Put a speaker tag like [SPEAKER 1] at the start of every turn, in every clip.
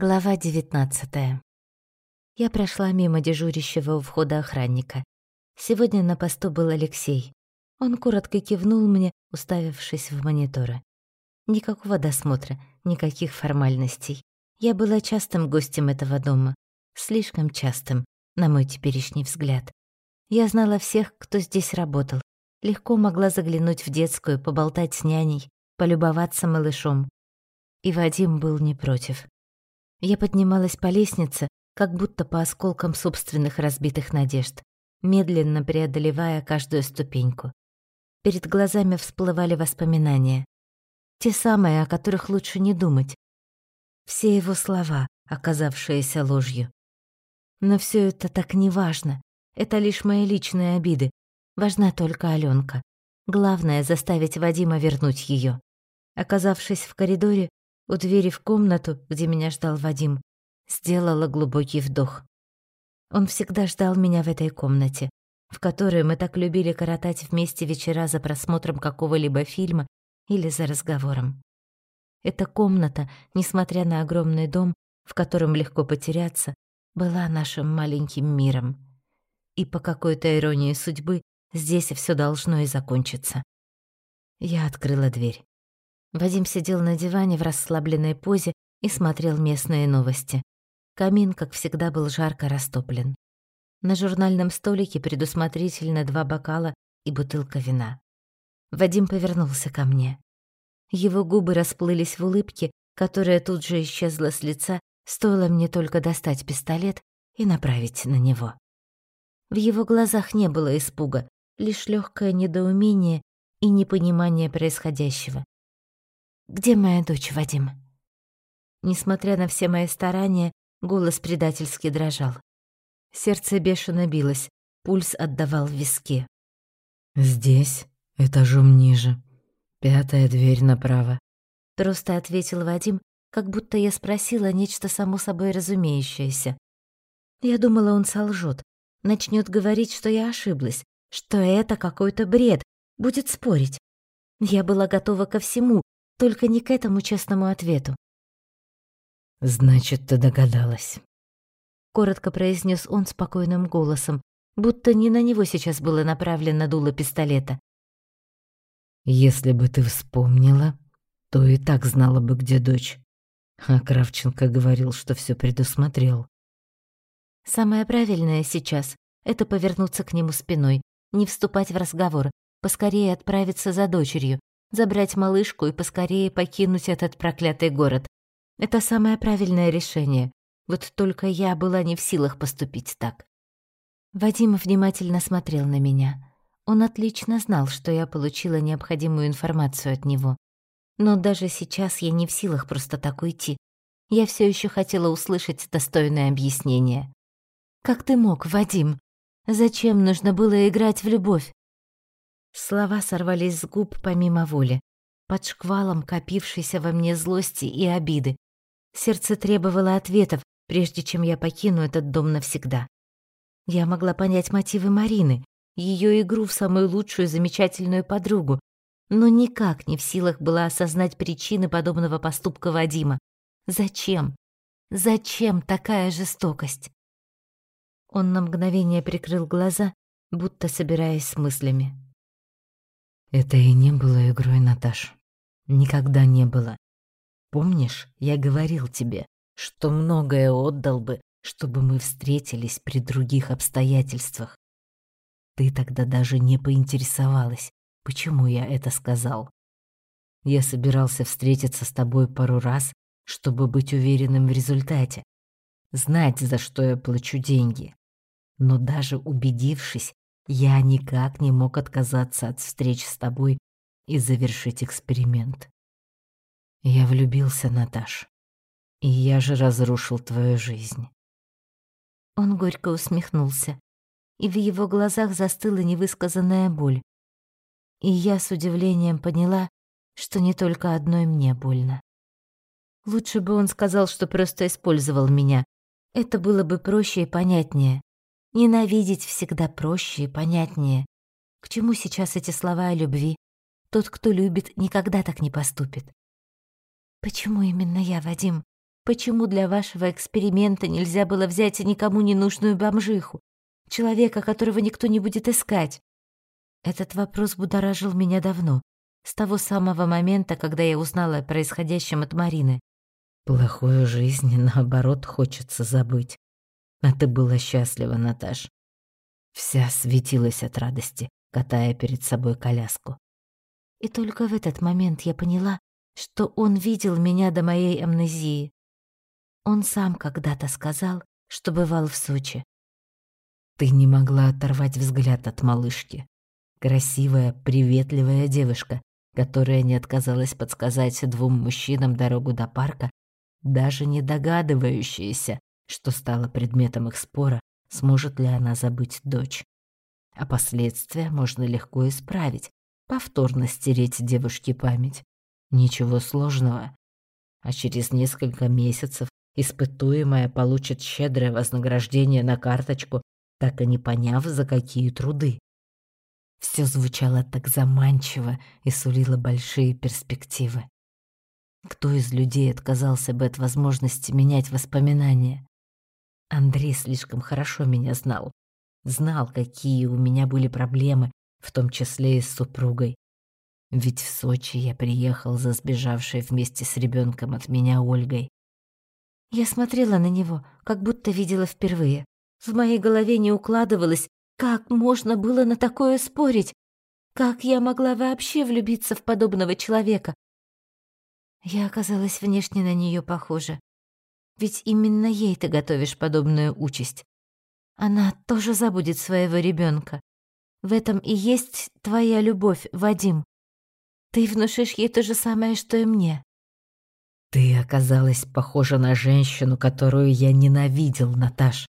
[SPEAKER 1] Глава 19 Я прошла мимо дежурящего у входа охранника. Сегодня на посту был Алексей. Он коротко кивнул мне, уставившись в мониторы. Никакого досмотра, никаких формальностей. Я была частым гостем этого дома. Слишком частым, на мой теперешний взгляд. Я знала всех, кто здесь работал. Легко могла заглянуть в детскую, поболтать с няней, полюбоваться малышом. И Вадим был не против. Я поднималась по лестнице, как будто по осколкам собственных разбитых надежд, медленно преодолевая каждую ступеньку. Перед глазами всплывали воспоминания. Те самые, о которых лучше не думать. Все его слова, оказавшиеся ложью. Но все это так неважно. Это лишь мои личные обиды. Важна только Аленка. Главное — заставить Вадима вернуть ее. Оказавшись в коридоре, у двери в комнату, где меня ждал Вадим, сделала глубокий вдох. Он всегда ждал меня в этой комнате, в которой мы так любили коротать вместе вечера за просмотром какого-либо фильма или за разговором. Эта комната, несмотря на огромный дом, в котором легко потеряться, была нашим маленьким миром. И по какой-то иронии судьбы здесь все должно и закончиться. Я открыла дверь. Вадим сидел на диване в расслабленной позе и смотрел местные новости. Камин, как всегда, был жарко растоплен. На журнальном столике предусмотрительно два бокала и бутылка вина. Вадим повернулся ко мне. Его губы расплылись в улыбке, которая тут же исчезла с лица, стоило мне только достать пистолет и направить на него. В его глазах не было испуга, лишь легкое недоумение и непонимание происходящего. «Где моя дочь, Вадим?» Несмотря на все мои старания, голос предательски дрожал. Сердце бешено билось, пульс отдавал в виске.
[SPEAKER 2] «Здесь, этажом ниже. Пятая дверь направо», —
[SPEAKER 1] просто ответил Вадим, как будто я спросила нечто само собой разумеющееся. Я думала, он солжет, начнет говорить, что я ошиблась, что это какой-то бред, будет спорить. Я была готова ко всему, только не к этому честному ответу.
[SPEAKER 2] «Значит, ты догадалась», —
[SPEAKER 1] коротко произнес он спокойным голосом, будто не на него сейчас было направлено дуло пистолета.
[SPEAKER 2] «Если бы ты вспомнила, то и так знала бы, где дочь». А Кравченко говорил, что все предусмотрел.
[SPEAKER 1] Самое правильное сейчас — это повернуться к нему спиной, не вступать в разговор, поскорее отправиться за дочерью, забрать малышку и поскорее покинуть этот проклятый город. Это самое правильное решение. Вот только я была не в силах поступить так. Вадим внимательно смотрел на меня. Он отлично знал, что я получила необходимую информацию от него. Но даже сейчас я не в силах просто так уйти. Я все еще хотела услышать достойное объяснение. «Как ты мог, Вадим? Зачем нужно было играть в любовь?» Слова сорвались с губ помимо воли, под шквалом копившейся во мне злости и обиды. Сердце требовало ответов, прежде чем я покину этот дом навсегда. Я могла понять мотивы Марины, ее игру в самую лучшую замечательную подругу, но никак не в силах была осознать причины подобного поступка Вадима. Зачем? Зачем такая жестокость? Он на мгновение прикрыл глаза, будто собираясь с мыслями.
[SPEAKER 2] Это и не было игрой, Наташ. Никогда не было. Помнишь, я говорил тебе, что многое отдал бы, чтобы мы встретились при других обстоятельствах. Ты тогда даже не поинтересовалась, почему я это сказал. Я собирался встретиться с тобой пару раз, чтобы быть уверенным в результате, знать, за что я плачу деньги. Но даже убедившись, я никак не мог отказаться от встреч с тобой и завершить эксперимент. Я влюбился, Наташ. И я же разрушил твою жизнь.
[SPEAKER 1] Он горько усмехнулся, и в его глазах застыла невысказанная боль. И я с удивлением поняла, что не только одной мне больно. Лучше бы он сказал, что просто использовал меня. Это было бы проще и понятнее. Ненавидеть всегда проще и понятнее. К чему сейчас эти слова о любви? Тот, кто любит, никогда так не поступит. Почему именно я, Вадим? Почему для вашего эксперимента нельзя было взять никому не нужную бомжиху, человека, которого никто не будет искать? Этот вопрос будоражил меня давно, с того самого момента, когда я узнала о происходящем от Марины.
[SPEAKER 2] Плохую жизнь, наоборот, хочется забыть. А ты была счастлива, Наташ. Вся светилась от радости, катая перед собой коляску.
[SPEAKER 1] И только в этот момент я поняла, что он видел меня до моей амнезии. Он сам когда-то сказал, что бывал в Сочи.
[SPEAKER 2] Ты не могла оторвать взгляд от малышки. Красивая, приветливая девушка, которая не отказалась подсказать двум мужчинам дорогу до парка, даже не догадывающаяся, что стало предметом их спора, сможет ли она забыть дочь. А последствия можно легко исправить, повторно стереть девушке память. Ничего сложного. А через несколько месяцев Испытуемая получит щедрое вознаграждение на карточку, так и не поняв, за какие труды. Все звучало так заманчиво и сулило большие перспективы. Кто из людей отказался бы от возможности менять воспоминания? Андрей слишком хорошо меня знал. Знал, какие у меня были проблемы, в том числе и с супругой. Ведь в Сочи я приехал за сбежавшей вместе с ребенком от меня Ольгой.
[SPEAKER 1] Я смотрела на него, как будто видела впервые. В моей голове не укладывалось, как можно было на такое спорить. Как я могла вообще влюбиться в подобного человека? Я оказалась внешне на нее похожа. Ведь именно ей ты готовишь подобную участь. Она тоже забудет своего ребенка. В этом и есть твоя любовь, Вадим. Ты внушишь ей то же самое, что и мне.
[SPEAKER 2] Ты оказалась похожа на женщину, которую я ненавидел, Наташ.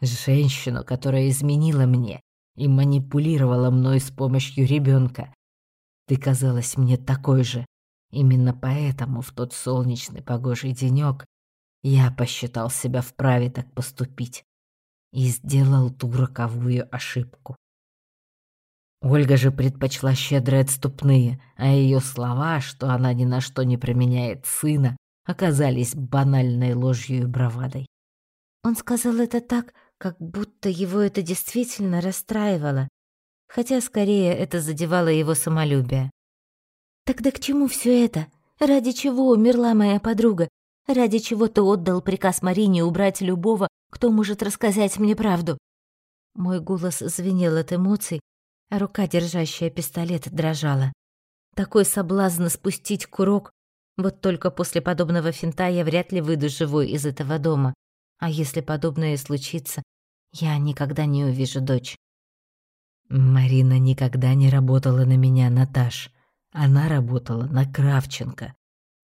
[SPEAKER 2] Женщину, которая изменила мне и манипулировала мной с помощью ребенка. Ты казалась мне такой же. Именно поэтому в тот солнечный погожий денек я посчитал себя вправе так поступить и сделал ту роковую ошибку. Ольга же предпочла щедрые отступные, а ее слова, что она ни на что не применяет сына, оказались банальной ложью и бравадой.
[SPEAKER 1] Он сказал это так, как будто его это действительно расстраивало, хотя скорее это задевало его самолюбие. Тогда к чему все это? Ради чего умерла моя подруга? Ради чего ты отдал приказ Марине убрать любого, кто может рассказать мне правду? Мой голос звенел от эмоций, а рука, держащая пистолет, дрожала. Такой соблазн спустить курок. Вот только после подобного финта я вряд ли выйду живой из этого дома. А если подобное случится, я никогда не увижу дочь.
[SPEAKER 2] Марина никогда не работала на меня, Наташ. Она работала на Кравченко.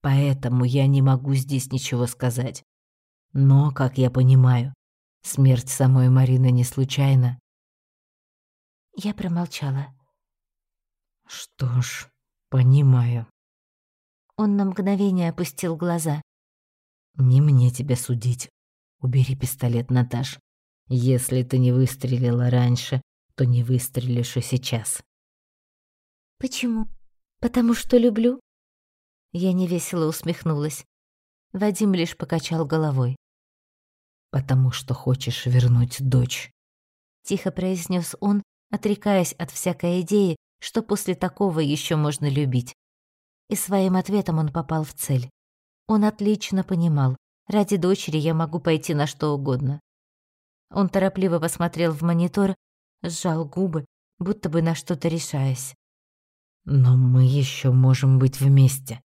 [SPEAKER 2] Поэтому я не могу здесь ничего сказать. Но, как я понимаю, смерть самой Марины не случайна.
[SPEAKER 1] Я промолчала.
[SPEAKER 2] Что ж, понимаю.
[SPEAKER 1] Он на мгновение опустил глаза.
[SPEAKER 2] Не мне тебя судить. Убери пистолет, Наташ. Если ты не выстрелила раньше, то не выстрелишь и сейчас.
[SPEAKER 1] Почему? Потому что люблю? Я невесело усмехнулась. Вадим лишь покачал головой.
[SPEAKER 2] Потому что хочешь вернуть дочь.
[SPEAKER 1] Тихо произнес он, отрекаясь от всякой идеи, что после такого еще можно любить. И своим ответом он попал в цель. Он отлично понимал, ради дочери я могу пойти на что угодно. Он торопливо посмотрел в монитор, сжал губы, будто бы на что-то решаясь.
[SPEAKER 2] «Но мы еще можем быть вместе».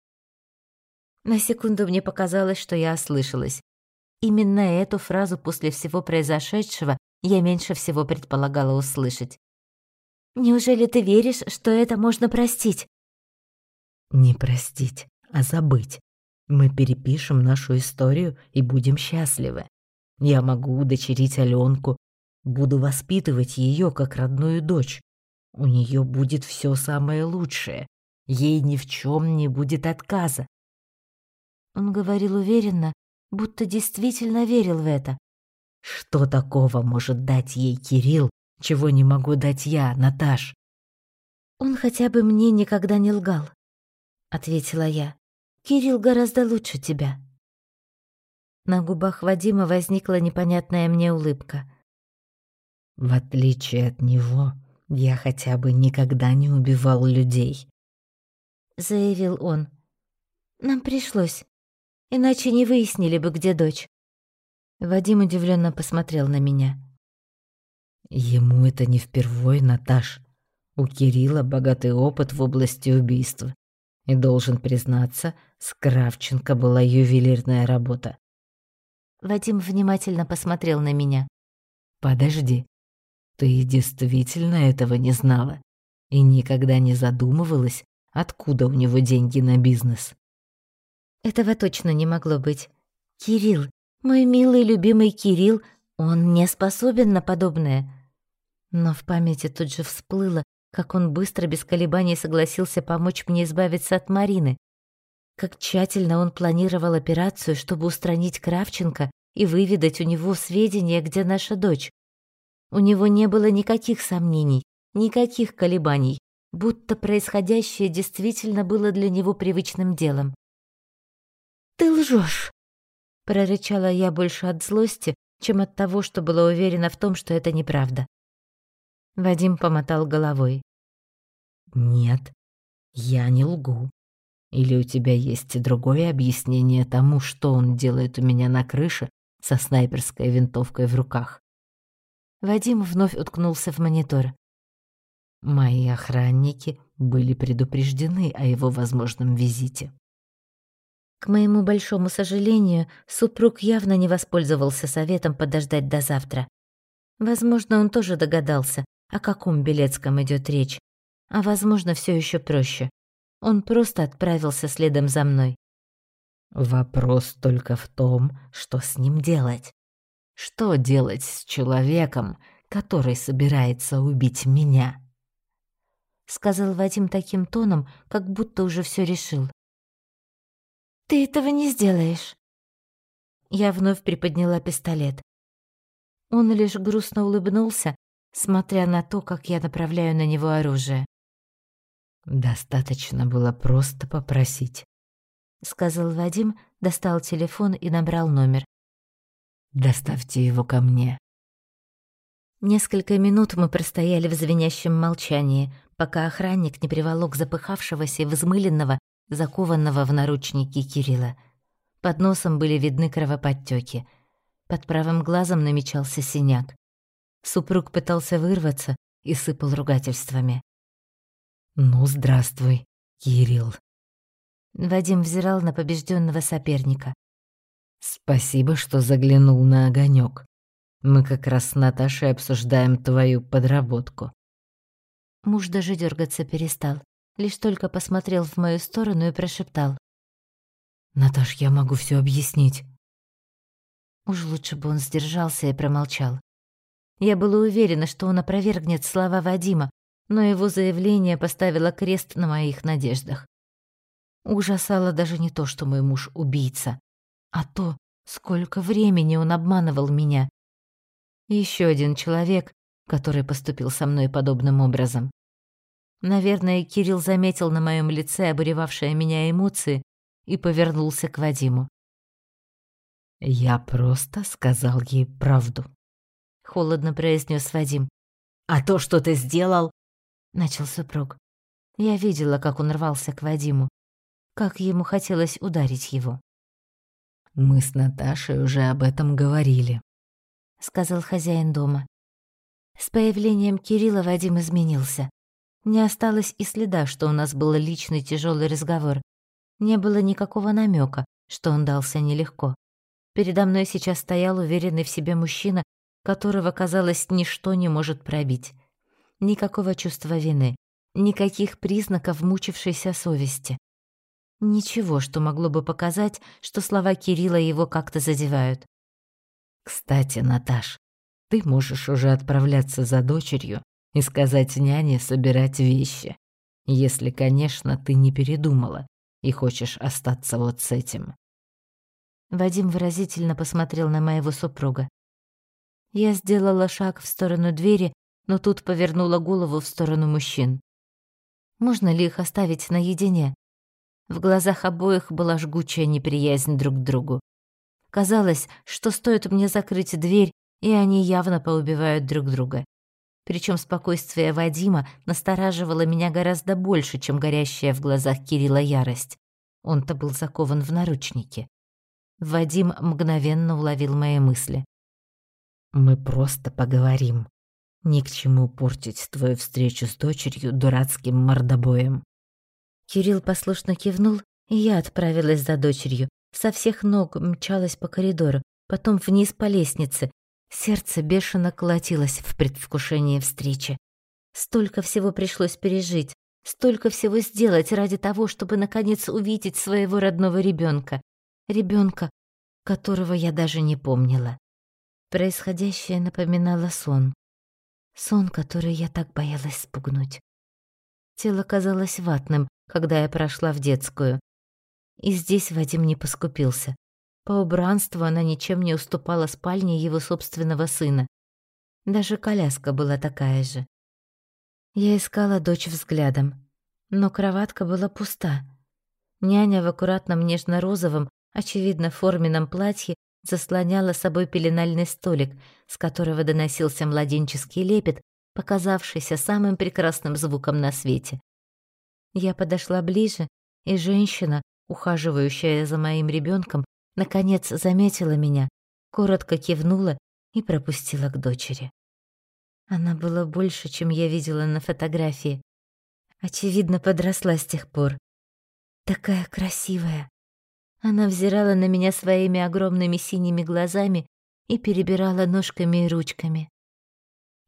[SPEAKER 1] На секунду мне показалось, что я ослышалась. Именно эту фразу после всего произошедшего я меньше всего предполагала услышать. Неужели ты веришь, что это можно простить?
[SPEAKER 2] Не простить, а забыть. Мы перепишем нашу историю и будем счастливы. Я могу удочерить Аленку, буду воспитывать ее как родную дочь. У нее будет все самое лучшее. Ей ни в чем не будет отказа.
[SPEAKER 1] Он говорил уверенно, будто действительно верил в это.
[SPEAKER 2] Что такого может дать ей Кирилл, чего не могу дать я, Наташ.
[SPEAKER 1] Он хотя бы мне никогда не лгал, ответила я. Кирилл гораздо лучше тебя. На губах Вадима возникла непонятная мне улыбка.
[SPEAKER 2] В отличие от него, я хотя бы никогда не убивал людей,
[SPEAKER 1] заявил он. Нам пришлось, иначе не выяснили бы, где дочь. Вадим удивленно посмотрел на меня.
[SPEAKER 2] Ему это не впервой, Наташ. У Кирилла богатый опыт в области убийств. И должен признаться, с Кравченко была ювелирная работа.
[SPEAKER 1] Вадим внимательно посмотрел на меня.
[SPEAKER 2] Подожди. Ты действительно этого не знала и никогда не задумывалась, откуда у него деньги на бизнес?
[SPEAKER 1] Этого точно не могло быть. Кирилл, мой милый любимый Кирилл, он не способен на подобное. Но в памяти тут же всплыло, как он быстро, без колебаний согласился помочь мне избавиться от Марины, как тщательно он планировал операцию, чтобы устранить Кравченко и выведать у него сведения, где наша дочь. У него не было никаких сомнений, никаких колебаний, будто происходящее действительно было для него привычным делом. «Ты лжешь!» — прорычала я больше от злости, чем от того, что была уверена в том, что это неправда. Вадим помотал головой.
[SPEAKER 2] «Нет, я не лгу. Или у тебя есть другое объяснение тому, что он делает у меня на крыше со снайперской винтовкой в руках?»
[SPEAKER 1] Вадим вновь уткнулся в монитор.
[SPEAKER 2] «Мои охранники были предупреждены о его возможном визите».
[SPEAKER 1] К моему большому сожалению, супруг явно не воспользовался советом подождать до завтра. Возможно, он тоже догадался, о каком Белецком идет речь, а возможно, все еще проще. Он просто отправился следом за мной.
[SPEAKER 2] Вопрос только в том, что с ним делать. Что делать с человеком, который собирается убить меня?
[SPEAKER 1] Сказал Вадим таким тоном, как будто уже все решил. Ты этого не сделаешь. Я вновь приподняла пистолет. Он лишь грустно улыбнулся, смотря на то, как я направляю на него оружие.
[SPEAKER 2] «Достаточно было просто попросить», —
[SPEAKER 1] сказал Вадим, достал телефон и набрал номер.
[SPEAKER 2] «Доставьте его ко мне».
[SPEAKER 1] Несколько минут мы простояли в звенящем молчании, пока охранник не приволок запыхавшегося и взмыленного, закованного в наручники Кирилла. Под носом были видны кровоподтёки. Под правым глазом намечался синяк. Супруг пытался вырваться и сыпал ругательствами.
[SPEAKER 2] «Ну, здравствуй, Кирилл».
[SPEAKER 1] Вадим взирал на побежденного соперника.
[SPEAKER 2] «Спасибо, что заглянул на огонек. Мы как раз с Наташей обсуждаем твою подработку».
[SPEAKER 1] Муж даже дергаться перестал, лишь только посмотрел в мою сторону и прошептал.
[SPEAKER 2] «Наташ, я могу все объяснить».
[SPEAKER 1] Уж лучше бы он сдержался и промолчал. Я была уверена, что он опровергнет слова Вадима, но его заявление поставило крест на моих надеждах. Ужасало даже не то, что мой муж убийца, а то, сколько времени он обманывал меня. Еще один человек, который поступил со мной подобным образом. Наверное, Кирилл заметил на моем лице обуревавшие меня эмоции и повернулся к Вадиму.
[SPEAKER 2] «Я просто сказал ей правду»,
[SPEAKER 1] холодно произнес Вадим.
[SPEAKER 2] А то, что ты сделал,
[SPEAKER 1] начал супруг. Я видела, как он рвался к Вадиму, как ему хотелось ударить его.
[SPEAKER 2] Мы с Наташей уже об этом говорили,
[SPEAKER 1] сказал хозяин дома. С появлением Кирилла Вадим изменился. Не осталось и следа, что у нас был личный тяжелый разговор. Не было никакого намека, что он дался нелегко. Передо мной сейчас стоял уверенный в себе мужчина которого, казалось, ничто не может пробить. Никакого чувства вины, никаких признаков мучившейся совести. Ничего, что могло бы показать, что слова Кирилла его как-то задевают.
[SPEAKER 2] «Кстати, Наташ, ты можешь уже отправляться за дочерью и сказать няне собирать вещи, если, конечно, ты не передумала и хочешь остаться вот с этим».
[SPEAKER 1] Вадим выразительно посмотрел на моего супруга. Я сделала шаг в сторону двери, но тут повернула голову в сторону мужчин. Можно ли их оставить наедине? В глазах обоих была жгучая неприязнь друг к другу. Казалось, что стоит мне закрыть дверь, и они явно поубивают друг друга. Причем спокойствие Вадима настораживало меня гораздо больше, чем горящая в глазах Кирилла ярость. Он-то был закован в наручники. Вадим мгновенно уловил мои мысли.
[SPEAKER 2] «Мы просто поговорим. Ни к чему портить твою встречу с дочерью дурацким мордобоем».
[SPEAKER 1] Кирилл послушно кивнул, и я отправилась за дочерью. Со всех ног мчалась по коридору, потом вниз по лестнице. Сердце бешено колотилось в предвкушении встречи. Столько всего пришлось пережить, столько всего сделать ради того, чтобы наконец увидеть своего родного ребенка, ребенка, которого я даже не помнила. Происходящее напоминало сон. Сон, который я так боялась спугнуть. Тело казалось ватным, когда я прошла в детскую. И здесь Вадим не поскупился. По убранству она ничем не уступала спальне его собственного сына. Даже коляска была такая же. Я искала дочь взглядом, но кроватка была пуста. Няня в аккуратном нежно-розовом, очевидно, форменном платье заслоняла собой пеленальный столик, с которого доносился младенческий лепет, показавшийся самым прекрасным звуком на свете. Я подошла ближе, и женщина, ухаживающая за моим ребенком, наконец заметила меня, коротко кивнула и пропустила к дочери. Она была больше, чем я видела на фотографии. Очевидно, подросла с тех пор. Такая красивая. Она взирала на меня своими огромными синими глазами и перебирала ножками и ручками.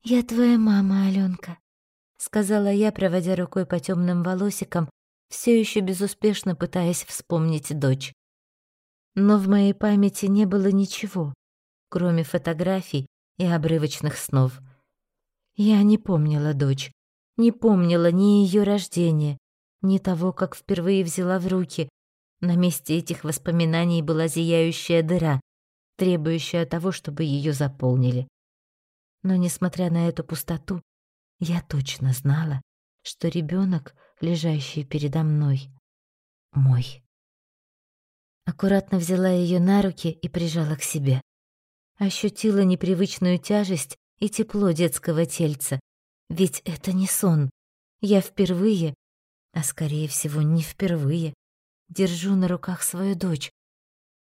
[SPEAKER 1] «Я твоя мама, Алёнка», сказала я, проводя рукой по темным волосикам, все еще безуспешно пытаясь вспомнить дочь. Но в моей памяти не было ничего, кроме фотографий и обрывочных снов. Я не помнила дочь, не помнила ни ее рождения, ни того, как впервые взяла в руки. На месте этих воспоминаний была зияющая дыра, требующая того, чтобы ее заполнили. Но, несмотря на эту пустоту, я точно знала, что ребенок, лежащий передо мной, мой. Аккуратно взяла ее на руки и прижала к себе. Ощутила непривычную тяжесть и тепло детского тельца. Ведь это не сон. Я впервые, а скорее всего не впервые, держу на руках свою дочь.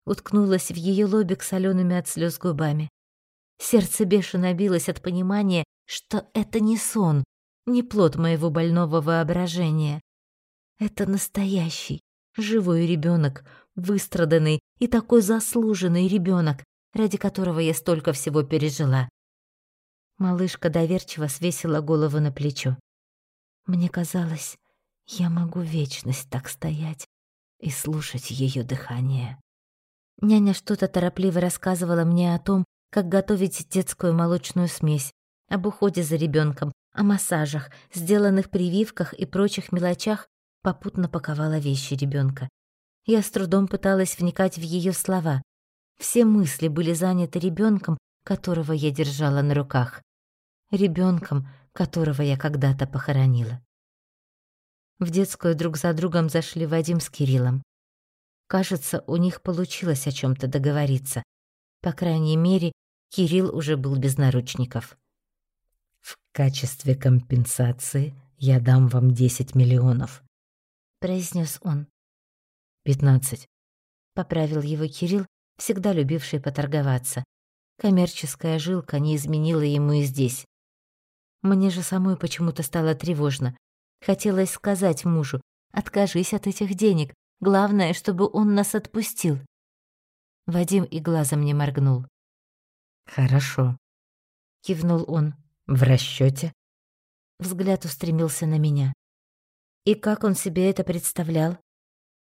[SPEAKER 1] Уткнулась в ее лобик солеными от слез губами. Сердце бешено билось от понимания, что это не сон, не плод моего больного воображения. Это настоящий, живой ребенок, выстраданный и такой заслуженный ребенок, ради которого я столько всего пережила. Малышка доверчиво свесила голову на плечо. Мне казалось, я могу вечность так стоять и слушать ее дыхание. Няня что-то торопливо рассказывала мне о том, как готовить детскую молочную смесь, об уходе за ребенком, о массажах, сделанных прививках и прочих мелочах, попутно паковала вещи ребенка. Я с трудом пыталась вникать в ее слова. Все мысли были заняты ребенком, которого я держала на руках. Ребенком, которого я когда-то похоронила. В детскую друг за другом зашли Вадим с Кириллом. Кажется, у них получилось о чем то договориться. По крайней мере, Кирилл уже был без наручников.
[SPEAKER 2] В качестве компенсации я дам вам 10 миллионов,
[SPEAKER 1] произнес он.
[SPEAKER 2] «Пятнадцать», —
[SPEAKER 1] поправил его Кирилл, всегда любивший поторговаться. Коммерческая жилка не изменила ему и здесь. Мне же самой почему-то стало тревожно. Хотелось сказать мужу, откажись от этих денег, главное, чтобы он нас отпустил. Вадим и глазом не моргнул.
[SPEAKER 2] «Хорошо», — кивнул он. В расчете?
[SPEAKER 1] Взгляд устремился на меня. И как он себе это представлял?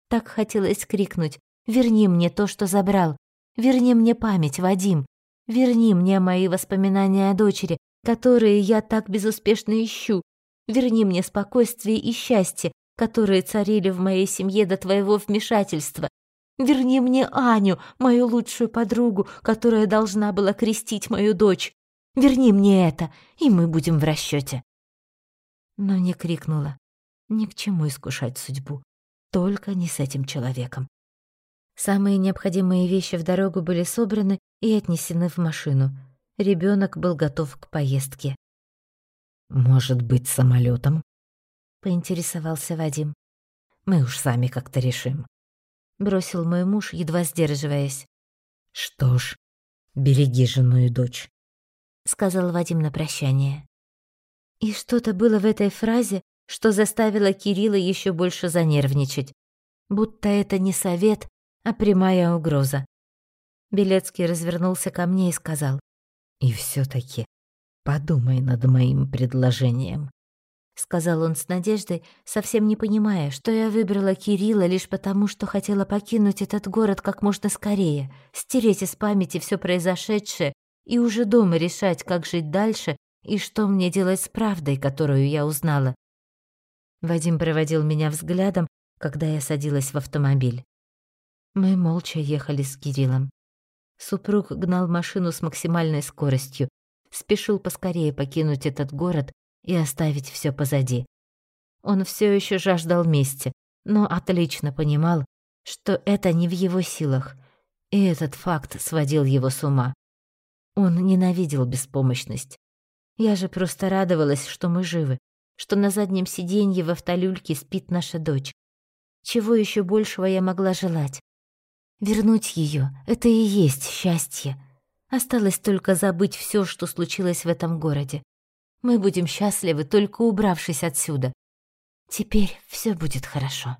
[SPEAKER 1] Так хотелось крикнуть «Верни мне то, что забрал! Верни мне память, Вадим! Верни мне мои воспоминания о дочери, которые я так безуспешно ищу! Верни мне спокойствие и счастье, которые царили в моей семье до твоего вмешательства! Верни мне Аню, мою лучшую подругу, которая должна была крестить мою дочь! Верни мне это, и мы будем в расчете. Но не крикнула. Ни к чему искушать судьбу. Только не с этим человеком. Самые необходимые вещи в дорогу были собраны и отнесены в машину. Ребенок был готов к поездке.
[SPEAKER 2] «Может быть, самолетом?
[SPEAKER 1] поинтересовался Вадим.
[SPEAKER 2] «Мы уж сами как-то решим», —
[SPEAKER 1] бросил мой муж, едва сдерживаясь.
[SPEAKER 2] «Что ж, береги жену и дочь», —
[SPEAKER 1] сказал Вадим на прощание. И что-то было в этой фразе, что заставило Кирилла еще больше занервничать. Будто это не совет, а прямая угроза. Белецкий развернулся ко мне и сказал.
[SPEAKER 2] «И все таки подумай над моим предложением», —
[SPEAKER 1] сказал он с надеждой, совсем не понимая, что я выбрала Кирилла лишь потому, что хотела покинуть этот город как можно скорее, стереть из памяти все произошедшее и уже дома решать, как жить дальше и что мне делать с правдой, которую я узнала. Вадим проводил меня взглядом, когда я садилась в автомобиль. Мы молча ехали с Кириллом. Супруг гнал машину с максимальной скоростью, спешил поскорее покинуть этот город и оставить все позади. Он все еще жаждал мести, но отлично понимал, что это не в его силах, и этот факт сводил его с ума. Он ненавидел беспомощность. Я же просто радовалась, что мы живы, что на заднем сиденье в автолюльке спит наша дочь. Чего еще большего я могла желать? Вернуть ее — это и есть счастье. Осталось только забыть все, что случилось в этом городе. Мы будем счастливы, только убравшись отсюда. Теперь все будет хорошо.